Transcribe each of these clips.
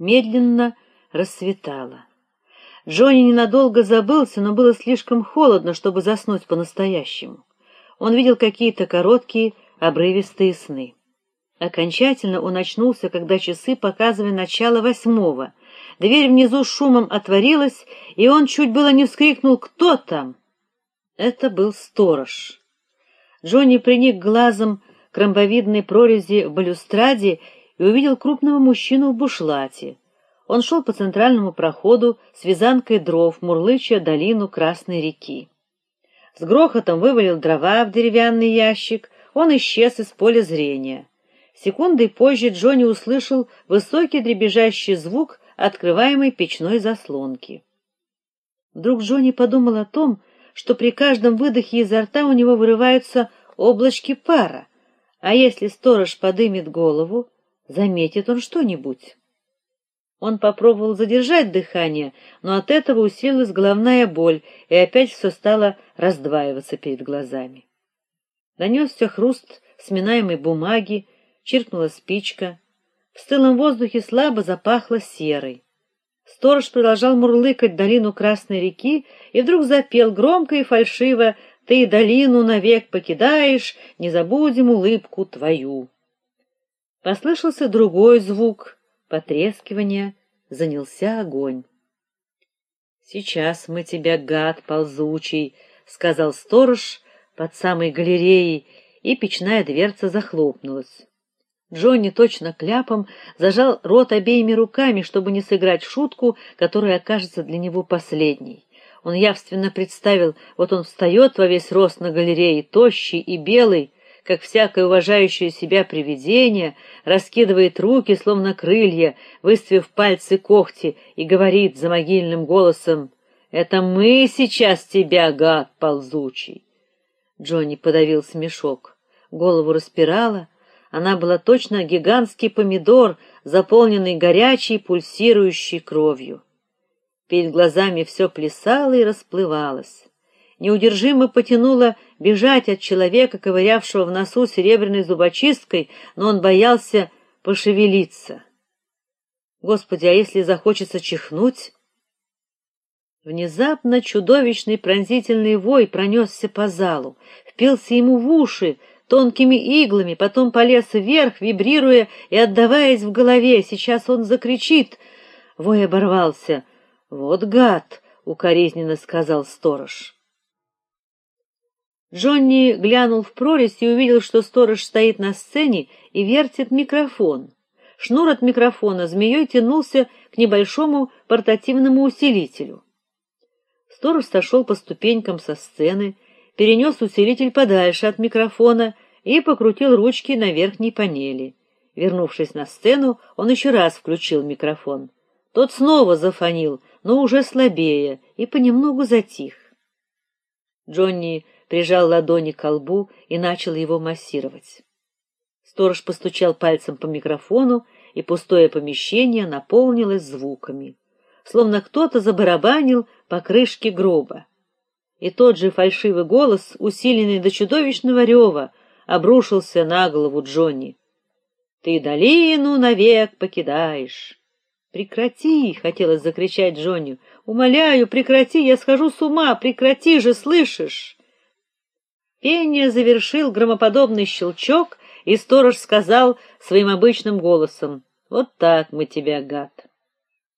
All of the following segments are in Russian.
Медленно рассветало. Джонни ненадолго забылся, но было слишком холодно, чтобы заснуть по-настоящему. Он видел какие-то короткие, обрывистые сны. Окончательно он очнулся, когда часы показывали начало восьмого. Дверь внизу шумом отворилась, и он чуть было не вскрикнул «Кто там?». Это был сторож. Джонни приник глазом к ромбовидной прорези в балюстраде и увидел крупного мужчину в бушлате. Он шел по центральному проходу с вязанкой дров, мурлыча долину Красной реки. С грохотом вывалил дрова в деревянный ящик, он исчез из поля зрения. Секундой позже Джонни услышал высокий дребезжащий звук открываемой печной заслонки. Вдруг Джонни подумал о том, что при каждом выдохе изо рта у него вырываются облачки пара, а если сторож подымет голову, заметит он что-нибудь. Он попробовал задержать дыхание, но от этого усилилась головная боль, и опять все стало раздваиваться перед глазами. Донесся хруст сминаемой бумаги, чиркнула спичка. В стылом воздухе слабо запахло серой. Сторож продолжал мурлыкать долину Красной реки и вдруг запел громко и фальшиво: "Ты долину навек покидаешь, не забудем улыбку твою". Послышался другой звук потрескивания, занялся огонь. Сейчас мы тебя, гад ползучий, сказал сторож под самой галереей, и печная дверца захлопнулась. Джонни точно кляпом зажал рот обеими руками, чтобы не сыграть шутку, которая окажется для него последней. Он явственно представил, вот он встает во весь рост на галерее, тощий и белый, как всякое уважающее себя привидение, раскидывает руки, словно крылья, выставив пальцы когти, и говорит за могильным голосом: "Это мы сейчас тебя, гад ползучий". Джонни подавил смешок. Голову распирало, она была точно гигантский помидор, заполненный горячей пульсирующей кровью. Перед глазами все плясало и расплывалось. Неудержимо потянуло бежать от человека, ковырявшего в носу серебряной зубочисткой, но он боялся пошевелиться. Господи, а если захочется чихнуть? Внезапно чудовищный пронзительный вой пронесся по залу, впился ему в уши тонкими иглами, потом полез вверх, вибрируя и отдаваясь в голове. Сейчас он закричит. Вой оборвался. Вот гад, укоризненно сказал сторож. Джонни глянул в прорезь и увидел, что сторож стоит на сцене и вертит микрофон. Шнур от микрофона змеей тянулся к небольшому портативному усилителю. Сторож сошел по ступенькам со сцены, перенес усилитель подальше от микрофона и покрутил ручки на верхней панели. Вернувшись на сцену, он еще раз включил микрофон. Тот снова зафонил, но уже слабее, и понемногу затих. Джонни прижал ладони к лбу и начал его массировать. Сторож постучал пальцем по микрофону, и пустое помещение наполнилось звуками, словно кто-то забарабанил по крышке гроба. И тот же фальшивый голос, усиленный до чудовищного рева, обрушился на голову Джонни. Ты долину навек покидаешь. Прекрати, хотелось закричать Джонни. Умоляю, прекрати, я схожу с ума, прекрати же, слышишь? Пение завершил громоподобный щелчок, и сторож сказал своим обычным голосом: "Вот так мы тебя, гад".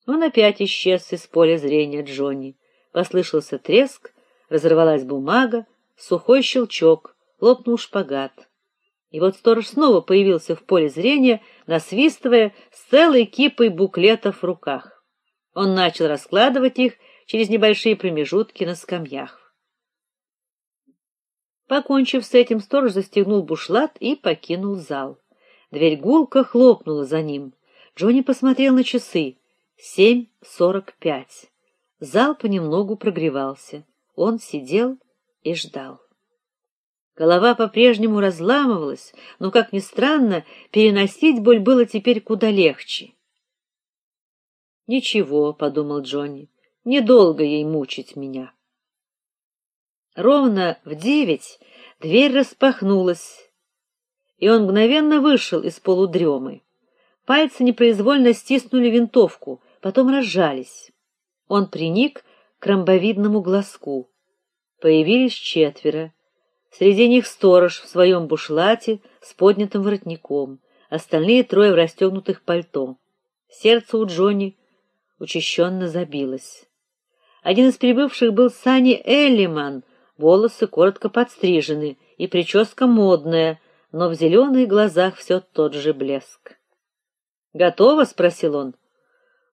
Он опять исчез из поля зрения Джонни. Послышался треск, разорвалась бумага, сухой щелчок, лопнул шпагат. И вот сторож снова появился в поле зрения, насвистывая с целой кипой буклетов в руках. Он начал раскладывать их через небольшие промежутки на скамьях. Покончив с этим, сторож застегнул бушлат и покинул зал. Дверь гулко хлопнула за ним. Джонни посмотрел на часы. Семь сорок пять. Зал понемногу прогревался. Он сидел и ждал. Голова по-прежнему разламывалась, но как ни странно, переносить боль было теперь куда легче. Ничего, подумал Джонни. Недолго ей мучить меня. Ровно в девять дверь распахнулась, и он мгновенно вышел из полудремы. Пальцы непроизвольно стиснули винтовку, потом разжались. Он приник к ромбовидному глазку. Появились четверо. Среди них сторож в своем бушлате с поднятым воротником, остальные трое в расстегнутых пальто. Сердце у Джонни учащенно забилось. Один из прибывших был Сани Эллиман, волосы коротко подстрижены и прическа модная, но в зеленых глазах все тот же блеск. "Готово?" спросил он.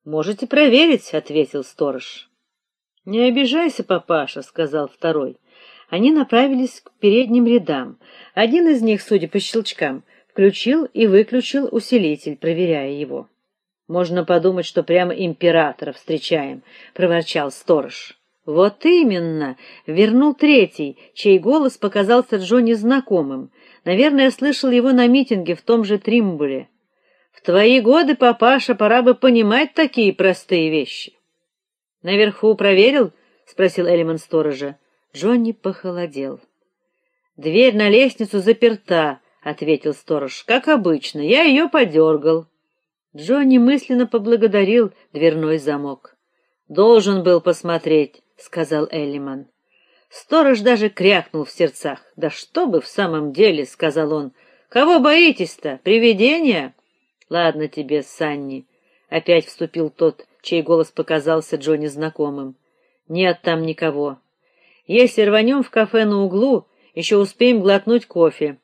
"Можете проверить", ответил сторож. "Не обижайся, папаша", сказал второй. Они направились к передним рядам. Один из них, судя по щелчкам, включил и выключил усилитель, проверяя его. Можно подумать, что прямо императора встречаем, проворчал сторож. Вот именно, вернул третий, чей голос показался Джонни знакомым. Наверное, слышал его на митинге в том же Тримбуле. В твои годы, папаша, пора бы понимать такие простые вещи. Наверху проверил? спросил Элиман сторожа. Джонни похолодел. Дверь на лестницу заперта, ответил сторож. Как обычно, я ее подергал. Джонни мысленно поблагодарил дверной замок. Должен был посмотреть, сказал Эллиман. Сторож даже крякнул в сердцах. Да что бы в самом деле, сказал он. Кого боитесь-то? Привидения? Ладно тебе, Санни, опять вступил тот, чей голос показался Джонни знакомым. Нет там никого. Если рванем в кафе на углу, еще успеем глотнуть кофе.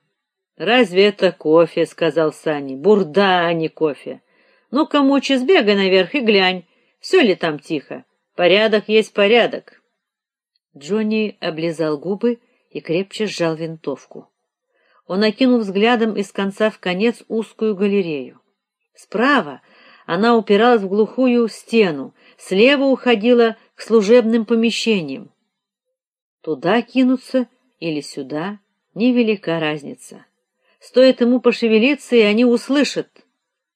Разве это кофе, сказал Санни. Бурда, а не кофе. Ну-ка, мучи, сбегай наверх и глянь, все ли там тихо. Порядок есть порядок. Джонни облизал губы и крепче сжал винтовку. Он окинул взглядом из конца в конец узкую галерею. Справа она упиралась в глухую стену, слева уходила к служебным помещениям. Туда кинуться или сюда невелика разница. Стоит ему пошевелиться, и они услышат.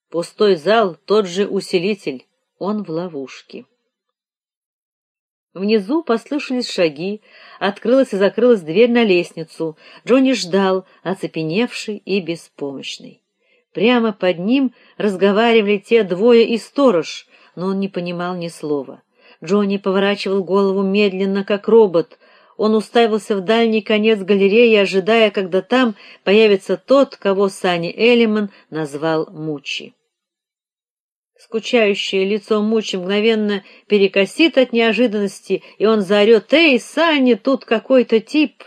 Пустой зал тот же усилитель, он в ловушке. Внизу послышались шаги, открылась и закрылась дверь на лестницу. Джонни ждал, оцепеневший и беспомощный. Прямо под ним разговаривали те двое и сторож, но он не понимал ни слова. Джонни поворачивал голову медленно, как робот. Он уставился в дальний конец галереи, ожидая, когда там появится тот, кого Сани Элиман назвал Мучи. Скучающее лицо Мучи мгновенно перекосит от неожиданности, и он заорет: "Эй, Санни, тут какой-то тип!"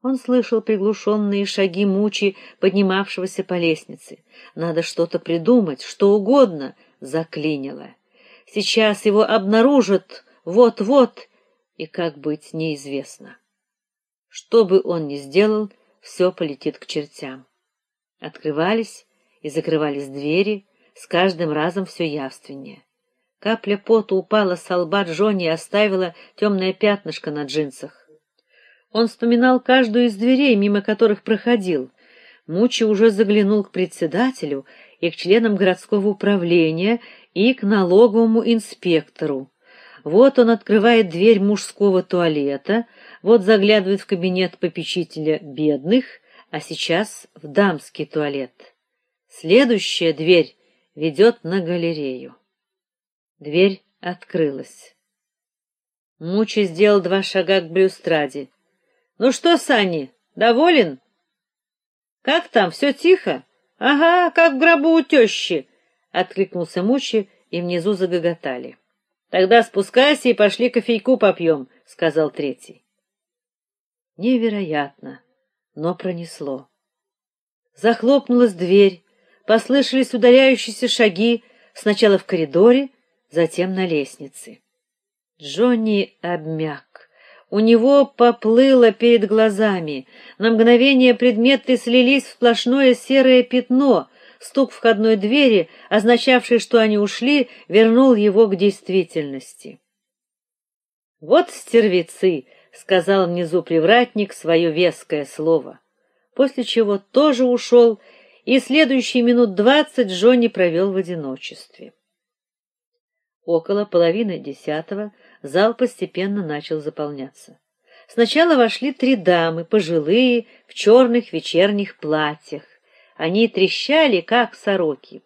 Он слышал приглушенные шаги Мучи, поднимавшегося по лестнице. Надо что-то придумать, что угодно, заклинило. Сейчас его обнаружат вот-вот, и как быть неизвестно. Что бы он ни сделал, все полетит к чертям. Открывались и закрывались двери, с каждым разом все явственнее. Капля пота упала с лба Джонни и оставила темное пятнышко на джинсах. Он вспоминал каждую из дверей, мимо которых проходил. Мучи уже заглянул к председателю и к членам городского управления и к налоговому инспектору. Вот он открывает дверь мужского туалета, вот заглядывает в кабинет попечителя бедных, а сейчас в дамский туалет. Следующая дверь ведет на галерею. Дверь открылась. Мучи сделал два шага к блюстраде. Ну что, Сани, доволен? Как там, все тихо? Ага, как в гробу у тещи, откликнулся Мучи, и внизу загоготали. Тогда спускайся и пошли кофейку попьем», — сказал третий. Невероятно, но пронесло. Захлопнулась дверь, послышались удаляющиеся шаги, сначала в коридоре, затем на лестнице. Джонни обмяк. У него поплыло перед глазами. На мгновение предметы слились в сплошное серое пятно. Стук входной двери, означавший, что они ушли, вернул его к действительности. Вот стервецы, сказал внизу привратник свое веское слово. После чего тоже ушел и следующие минут двадцать Джонни провел в одиночестве. Около половины десятого зал постепенно начал заполняться. Сначала вошли три дамы, пожилые, в черных вечерних платьях. Они трещали как сороки.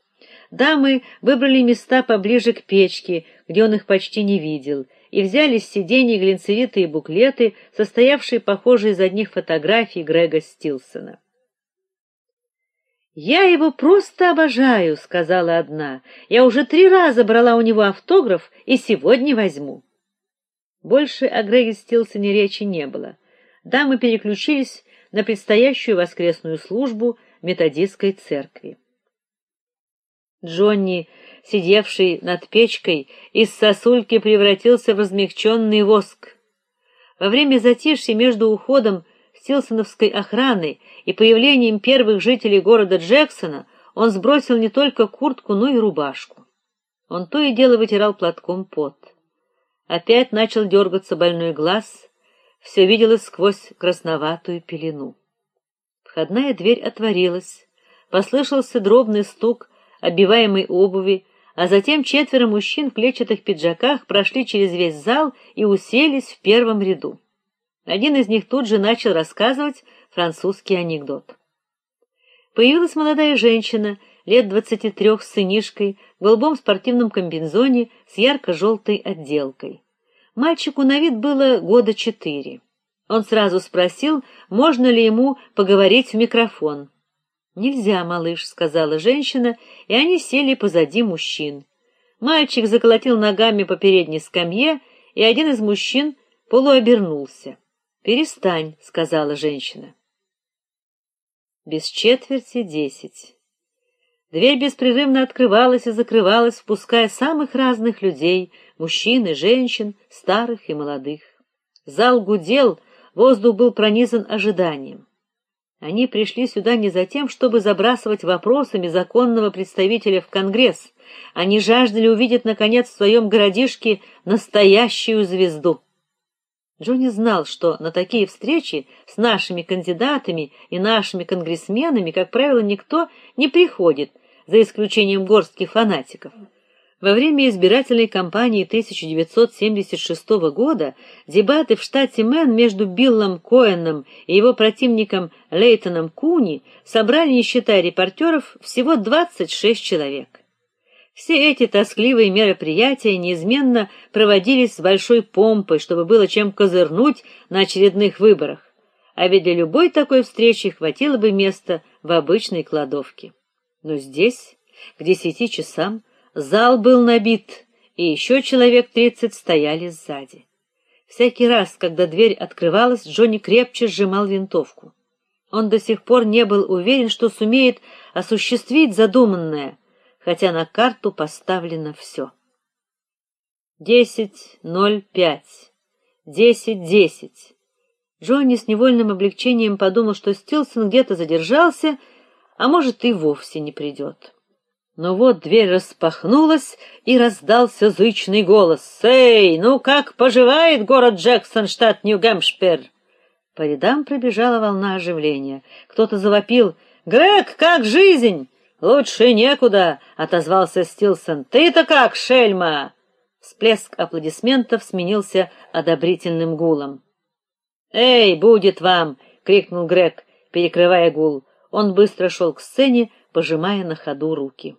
Дамы выбрали места поближе к печке, где он их почти не видел, и взяли с сидений глинцевитые буклеты, состоявшие, похоже, из одних фотографий Грега Стилсона. Я его просто обожаю, сказала одна. Я уже три раза брала у него автограф и сегодня возьму. Больше о Греге Стилсоне речи не было. Дамы переключились на предстоящую воскресную службу методистской церкви. Джонни, сидевший над печкой, из сосульки превратился в размягченный воск. Во время затишья между уходом Стилсоновской охраны и появлением первых жителей города Джексона он сбросил не только куртку, но и рубашку. Он то и дело вытирал платком пот. Опять начал дергаться больной глаз, все виделось сквозь красноватую пелену. Входная дверь отворилась, послышался дробный стук обиваемой обуви, а затем четверо мужчин в клетчатых пиджаках прошли через весь зал и уселись в первом ряду. Один из них тут же начал рассказывать французский анекдот. Появилась молодая женщина, лет двадцати трех с сынишкой, в голубом спортивном комбинезоне с ярко желтой отделкой. Мальчику на вид было года четыре. Он сразу спросил, можно ли ему поговорить в микрофон. "Нельзя, малыш", сказала женщина, и они сели позади мужчин. Мальчик заколотил ногами по передней скамье, и один из мужчин полуобернулся. "Перестань", сказала женщина. Без четверти десять. Дверь беспрерывно открывалась и закрывалась, впуская самых разных людей, мужчин и женщин, старых и молодых. Зал гудел, воздух был пронизан ожиданием. Они пришли сюда не за тем, чтобы забрасывать вопросами законного представителя в Конгресс. Они жаждали увидеть наконец в своем городишке настоящую звезду. Джонни знал, что на такие встречи с нашими кандидатами и нашими конгрессменами, как правило, никто не приходит, за исключением горстки фанатиков. Во время избирательной кампании 1976 года дебаты в штате Мэн между Биллом Коэном и его противником Лейтоном Куни собрали, не считая репортеров, всего 26 человек. Все эти тоскливые мероприятия неизменно проводились с большой помпой, чтобы было чем козырнуть на очередных выборах. А ведь для любой такой встречи хватило бы места в обычной кладовке. Но здесь, к десяти часам, Зал был набит, и еще человек тридцать стояли сзади. Всякий раз, когда дверь открывалась, Джонни крепче сжимал винтовку. Он до сих пор не был уверен, что сумеет осуществить задуманное, хотя на карту поставлено все. Десять ноль пять. Десять десять. Джонни с невольным облегчением подумал, что Стилсон где-то задержался, а может и вовсе не придет. Но вот дверь распахнулась, и раздался зычный голос: "Эй, ну как поживает город Джексон, штат Нью-Гэмпшир?" По рядам пробежала волна оживления. Кто-то завопил: "Грег, как жизнь?" "Лучше некуда", отозвался Стилсон. "Ты-то как, шельма?" Всплеск аплодисментов сменился одобрительным гулом. "Эй, будет вам!" крикнул Грег, перекрывая гул. Он быстро шел к сцене, пожимая на ходу руки.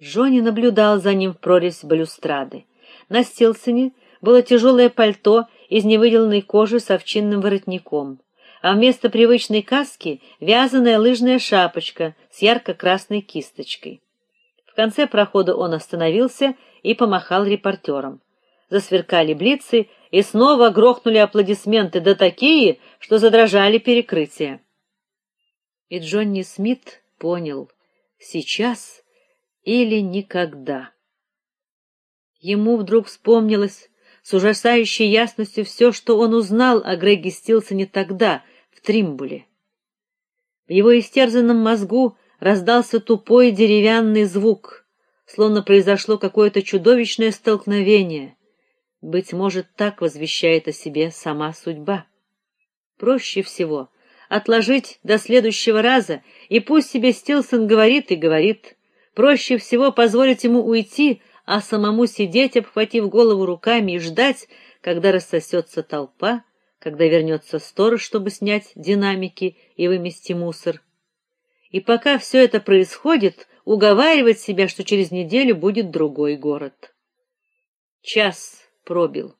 Джонни наблюдал за ним в прорезь балюстрады. На Стилсоне было тяжелое пальто из невыделанной кожи с овчинным воротником, а вместо привычной каски вязаная лыжная шапочка с ярко-красной кисточкой. В конце прохода он остановился и помахал репортерам. Засверкали блицы, и снова грохнули аплодисменты, да такие, что задрожали перекрытия. И Джонни Смит понял: сейчас или никогда. Ему вдруг вспомнилось с ужасающей ясностью все, что он узнал о Греге Стилсоне тогда в Тримбуле. В его истерзанном мозгу раздался тупой деревянный звук, словно произошло какое-то чудовищное столкновение. Быть может, так возвещает о себе сама судьба. Проще всего отложить до следующего раза, и пусть себе Стилсон говорит и говорит. Проще всего позволить ему уйти, а самому сидеть, обхватив голову руками и ждать, когда рассосется толпа, когда вернется сторож, чтобы снять динамики и вымести мусор. И пока все это происходит, уговаривать себя, что через неделю будет другой город. Час пробил.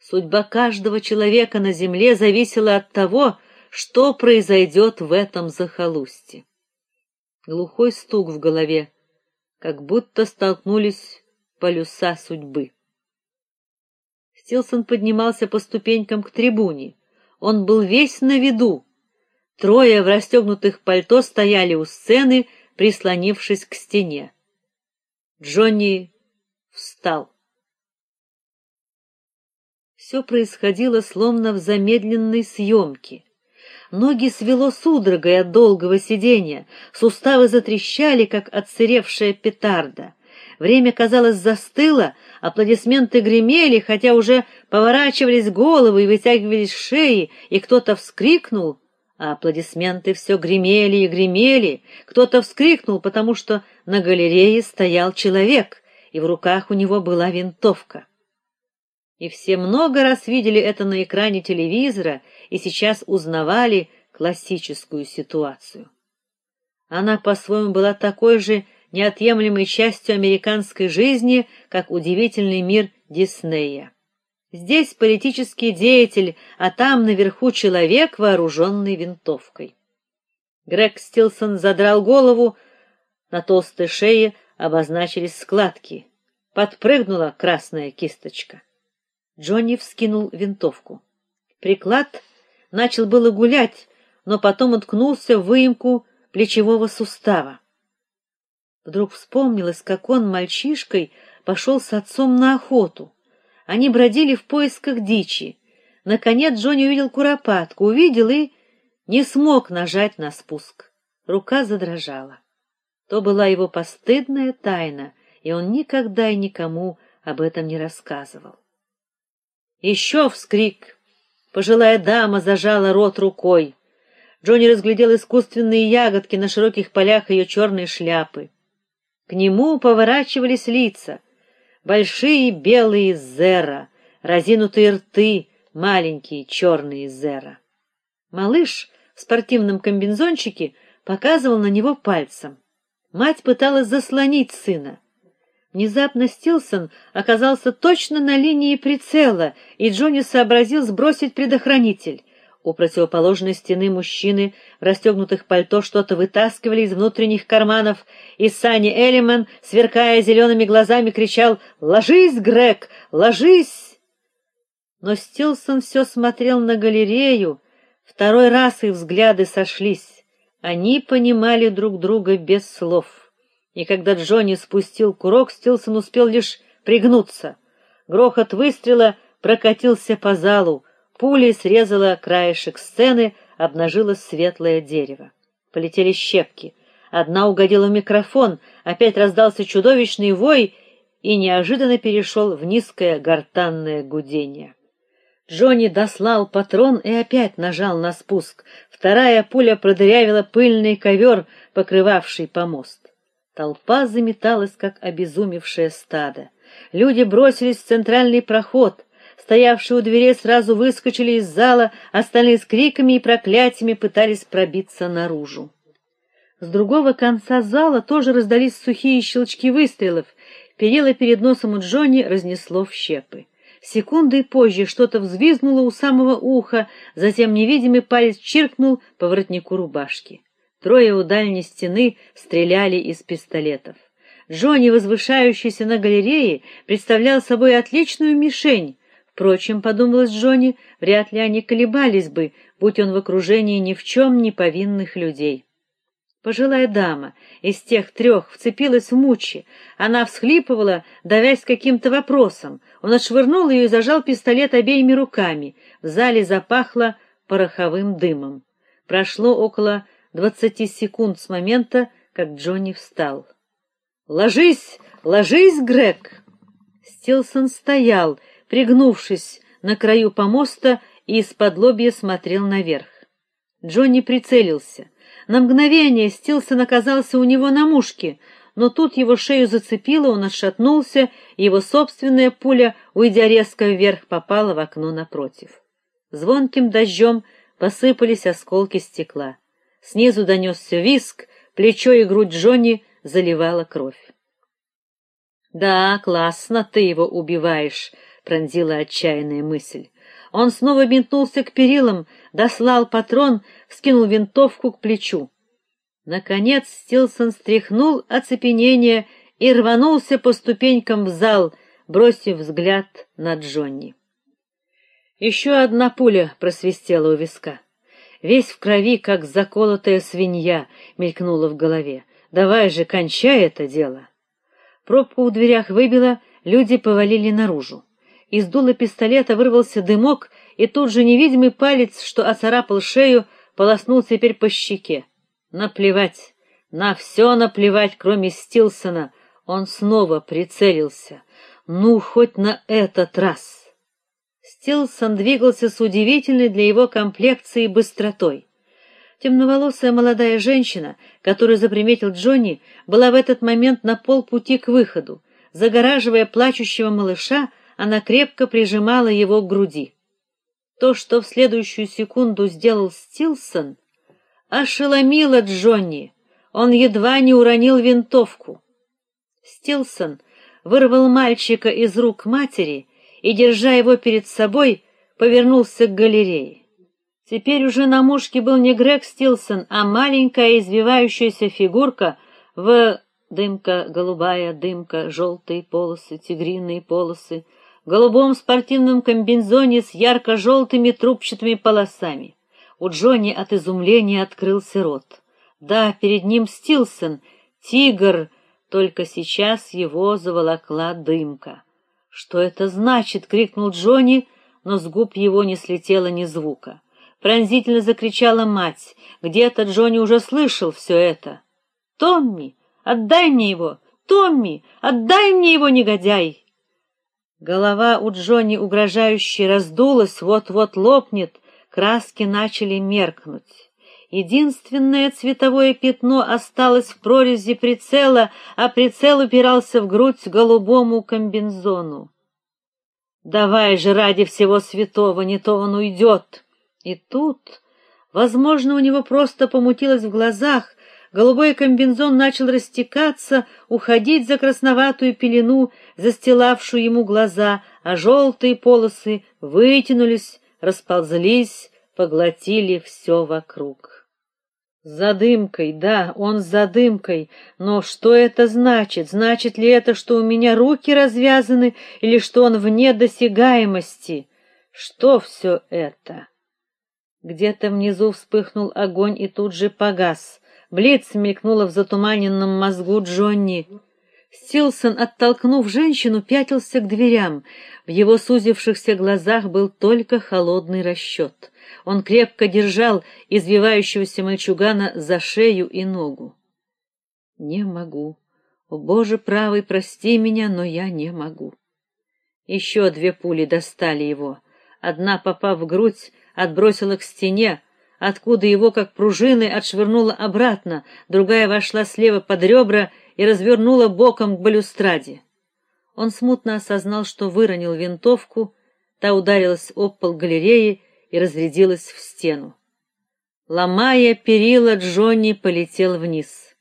Судьба каждого человека на земле зависела от того, что произойдет в этом захолустье. Глухой стук в голове, как будто столкнулись полюса судьбы. Стилсон поднимался по ступенькам к трибуне. Он был весь на виду. Трое в расстегнутых пальто стояли у сцены, прислонившись к стене. Джонни встал. Все происходило словно в замедленной съемке. Ноги свело судорогой от долгого сидения, суставы затрещали, как отсыревшая петарда. Время, казалось, застыло, аплодисменты гремели, хотя уже поворачивались головы и вытягивались шеи, и кто-то вскрикнул, а аплодисменты все гремели и гремели. Кто-то вскрикнул, потому что на галерее стоял человек, и в руках у него была винтовка. И все много раз видели это на экране телевизора и сейчас узнавали классическую ситуацию. Она по-своему была такой же неотъемлемой частью американской жизни, как удивительный мир Диснея. Здесь политический деятель, а там наверху человек, вооруженный винтовкой. Грег Стилсон задрал голову, на толстой шее обозначились складки. Подпрыгнула красная кисточка. Джонни вскинул винтовку. Приклад начал было гулять, но потом уткнулся в выемку плечевого сустава. Вдруг вспомнилось, как он мальчишкой пошел с отцом на охоту. Они бродили в поисках дичи. Наконец Джонни увидел куропатку, увидел и не смог нажать на спуск. Рука задрожала. То была его постыдная тайна, и он никогда и никому об этом не рассказывал. Еще вскрик. Пожилая дама зажала рот рукой. Джонни разглядел искусственные ягодки на широких полях ее черной шляпы. К нему поворачивались лица, большие белые зера, разинутые рты, маленькие черные зера. Малыш в спортивном комбинзончике показывал на него пальцем. Мать пыталась заслонить сына. Внезапно Стилсон оказался точно на линии прицела, и Джонни сообразил сбросить предохранитель. У противоположной стены мужчины в расстегнутых пальто что-то вытаскивали из внутренних карманов, и Сани Элиман, сверкая зелеными глазами, кричал «Ложись, Грег, ложись!» Но Стилсон все смотрел на галерею, второй раз их взгляды сошлись. Они понимали друг друга без слов. И когда Джонни спустил курок, Стилсон успел лишь пригнуться. Грохот выстрела прокатился по залу, пулей срезала краешек сцены, обнажилось светлое дерево. Полетели щепки. Одна угодила в микрофон, опять раздался чудовищный вой и неожиданно перешел в низкое гортанное гудение. Джонни дослал патрон и опять нажал на спуск. Вторая пуля продырявила пыльный ковер, покрывавший помост. Толпа заметалась, как обезумевшее стадо. Люди бросились в центральный проход. Стоявшие у дверей сразу выскочили из зала, остальные с криками и проклятиями пытались пробиться наружу. С другого конца зала тоже раздались сухие щелчки выстрелов. Перила перед носом у Джонни разнесло в щепы. Секундой позже что-то взвизгнуло у самого уха, затем невидимый палец чиркнул по воротнику рубашки. Трое у дальней стены стреляли из пистолетов. Джонни, возвышающийся на галерее, представлял собой отличную мишень. Впрочем, подумалось Джонни, вряд ли они колебались бы, будь он в окружении ни в чем не повинных людей. Пожилая дама из тех трех вцепилась в Мучи. Она всхлипывала, давясь каким-то вопросом. Он отшвырнул ее и зажал пистолет обеими руками. В зале запахло пороховым дымом. Прошло около двадцати секунд с момента, как Джонни встал. "Ложись, ложись, Грег". Стилсон стоял, пригнувшись на краю помоста и из-под лобья смотрел наверх. Джонни прицелился. На мгновение Стилсон оказался у него на мушке, но тут его шею зацепило, он отшатнулся, и его собственная пуля, уйдя резко вверх, попала в окно напротив. Звонким дождем посыпались осколки стекла. Снизу донесся визг, плечо и грудь Джонни заливала кровь. Да, классно ты его убиваешь, пронзила отчаянная мысль. Он снова метнулся к перилам, дослал патрон, вскинул винтовку к плечу. Наконец Стилсон стряхнул оцепенение и рванулся по ступенькам в зал, бросив взгляд на Джонни. Еще одна пуля просвистела у виска. Весь в крови, как заколотая свинья, мелькнула в голове. Давай же, кончай это дело. Пробку в дверях выбило, люди повалили наружу. Из дула пистолета вырвался дымок, и тут же невидимый палец, что оцарапал шею, полоснул теперь по щеке. Наплевать, на все наплевать, кроме Стилсона. Он снова прицелился. Ну, хоть на этот раз. Стилсон двигался с удивительной для его комплекции быстротой. Темноволосая молодая женщина, которую заприметил Джонни, была в этот момент на полпути к выходу. Загораживая плачущего малыша, она крепко прижимала его к груди. То, что в следующую секунду сделал Стилсон, ошеломило Джонни. Он едва не уронил винтовку. Стилсон вырвал мальчика из рук матери и, держа его перед собой, повернулся к галерее. Теперь уже на мушке был не Грег Стилсон, а маленькая извивающаяся фигурка в дымка голубая, дымка желтые полосы, тигриные полосы, голубом спортивном комбинезоне с ярко желтыми трубчатыми полосами. У Джонни от изумления открылся рот. Да, перед ним Стилсон, тигр, только сейчас его заволокла дымка. Что это значит, крикнул Джонни, но с губ его не слетело ни звука. Пронзительно закричала мать. Где-то Джонни уже слышал все это. Томми, отдай мне его. Томми, отдай мне его, негодяй. Голова у Джонни угрожающе раздулась, вот-вот лопнет, краски начали меркнуть. Единственное цветовое пятно осталось в прорези прицела, а прицел упирался в грудь голубому комбинзону. Давай же ради всего святого, не то он уйдет!» И тут, возможно, у него просто помутилось в глазах, голубой комбинзон начал растекаться, уходить за красноватую пелену, застилавшую ему глаза, а желтые полосы вытянулись, расползлись, поглотили все вокруг. За дымкой, да, он за дымкой, но что это значит? Значит ли это, что у меня руки развязаны или что он вне досягаемости? Что все это? Где-то внизу вспыхнул огонь и тут же погас. Блиц мелькнула в затуманенном мозгу Джонни. Стилсон, оттолкнув женщину, пятился к дверям. В его сузившихся глазах был только холодный расчет. Он крепко держал извивающегося мальчугана за шею и ногу. Не могу. О, Боже правый, прости меня, но я не могу. Еще две пули достали его. Одна, попав в грудь, отбросила к стене, откуда его как пружиной отшвырнула обратно, другая вошла слева под ребра и развернула боком к балюстраде. Он смутно осознал, что выронил винтовку, та ударилась об пол галереи и разрядилась в стену. Ломая перила, Джонни полетел вниз.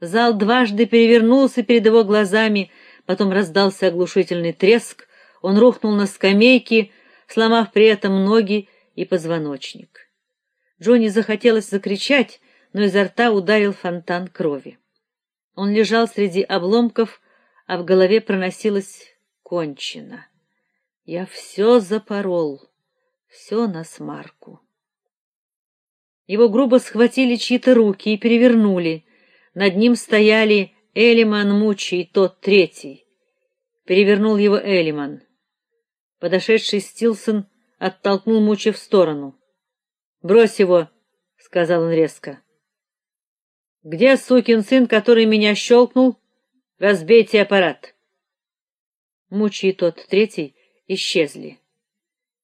Зал дважды перевернулся перед его глазами, потом раздался оглушительный треск, он рухнул на скамейки, сломав при этом ноги и позвоночник. Джонни захотелось закричать, но изо рта ударил фонтан крови. Он лежал среди обломков, а в голове проносилось кончено. Я все запорол, все на смарку. Его грубо схватили чьи-то руки и перевернули. Над ним стояли Элиман Мучи и тот третий. Перевернул его Элиман. Подошедший Стилсон оттолкнул Мучи в сторону. "Брось его", сказал он резко. "Где сукин сын, который меня щелкнул? Разбейте аппарат". Мучи тот третий исчезли.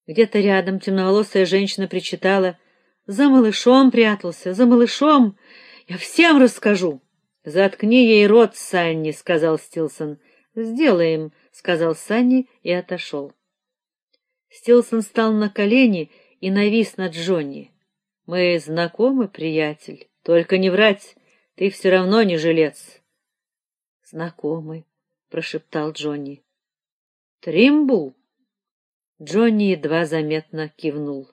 Где-то рядом темноволосая женщина причитала: "За малышом прятался, за малышом. Я всем расскажу". "Заткни ей рот, Санни", сказал Стилсон. "Сделаем", сказал Санни и отошел. Стилсон встал на колени и навис над Джонни. Мы знакомы, приятель, только не врать, ты все равно не жилец. Знакомый, прошептал Джонни. Тримбул. Джонни едва заметно кивнул.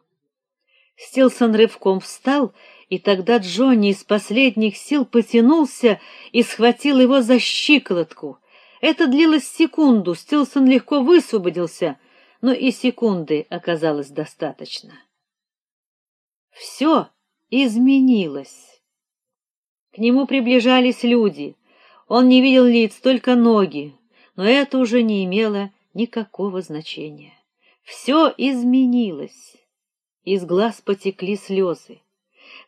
Стилсон рывком встал, и тогда Джонни из последних сил потянулся и схватил его за щиколотку. Это длилось секунду, Стилсон легко высвободился, но и секунды оказалось достаточно. Все изменилось. К нему приближались люди. Он не видел лиц, только ноги, но это уже не имело никакого значения. Все изменилось. Из глаз потекли слезы.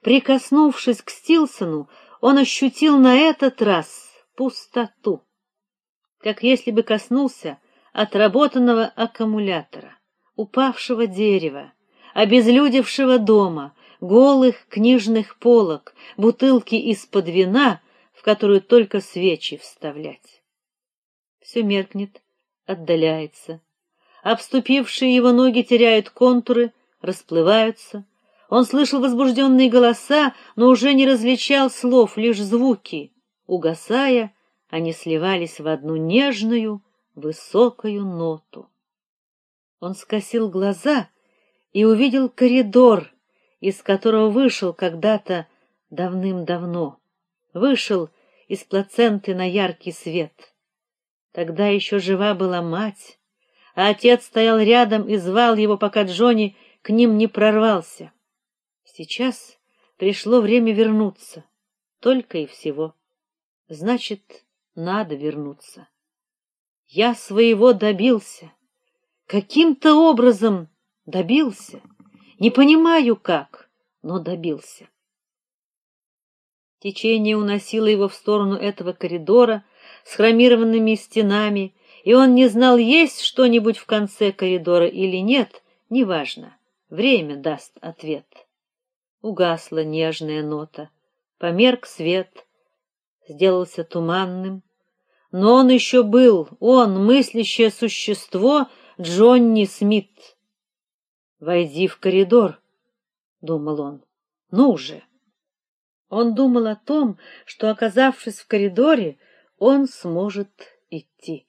Прикоснувшись к Стилсону, он ощутил на этот раз пустоту, как если бы коснулся отработанного аккумулятора, упавшего дерева, обезлюдевшего дома, голых книжных полок, бутылки из-под вина, в которую только свечи вставлять. Все меркнет, отдаляется. Обступившие его ноги теряют контуры, расплываются. Он слышал возбужденные голоса, но уже не различал слов, лишь звуки. Угасая, они сливались в одну нежную, высокую ноту. Он скосил глаза и увидел коридор, из которого вышел когда-то давным-давно. Вышел из плаценты на яркий свет. Тогда еще жива была мать, а отец стоял рядом и звал его, пока Джонни к ним не прорвался. Сейчас пришло время вернуться, только и всего. Значит, надо вернуться. Я своего добился. Каким-то образом добился. Не понимаю как, но добился. Течение уносило его в сторону этого коридора с хромированными стенами, и он не знал, есть что-нибудь в конце коридора или нет, неважно. Время даст ответ. Угасла нежная нота, померк свет, сделался туманным, но он еще был, он, мыслящее существо, Джонни Смит. Войди в коридор, думал он. Ну же. Он думал о том, что оказавшись в коридоре, он сможет идти.